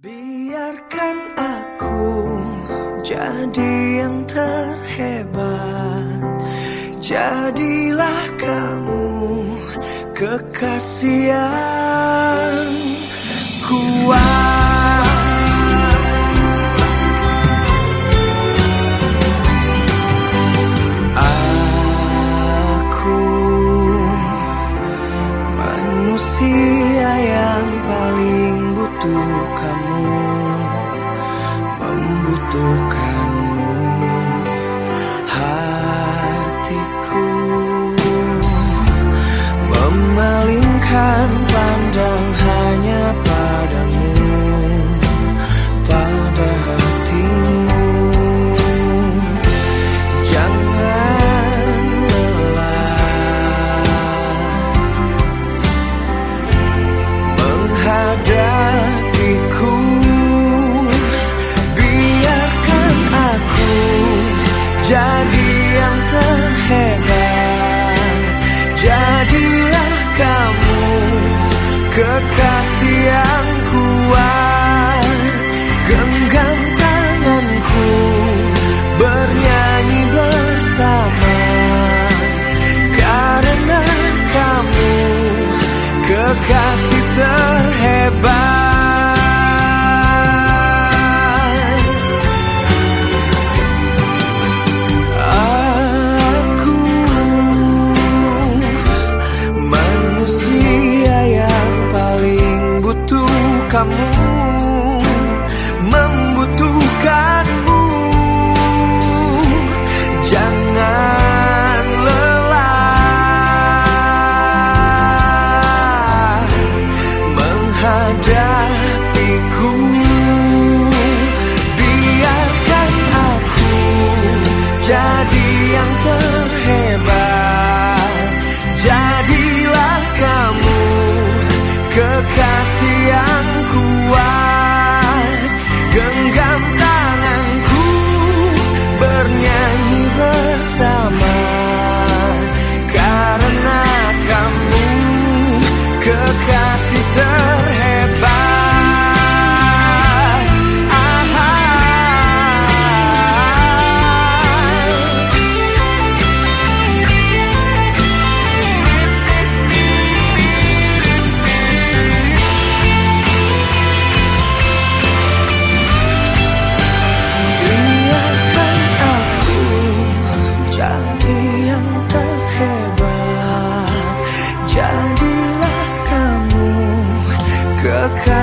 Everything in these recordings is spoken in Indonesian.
Biarkan aku jadi yang terhebat. Jadilah kamu kekasih butuh kamu Membutuhkanmu Hatiku. Memalingkan pandang hanya padamu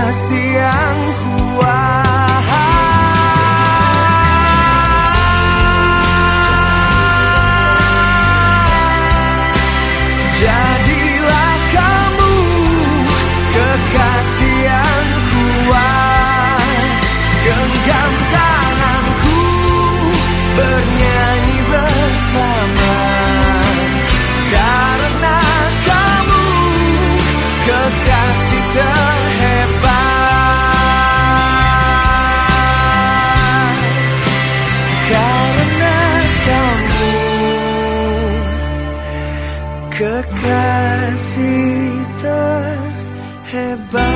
kekasih yang kuat Jadilah kamu kekasih yang kuat. Genggam tanganku bernyanyi bersama. Karena kamu kekasih kekasih terhebat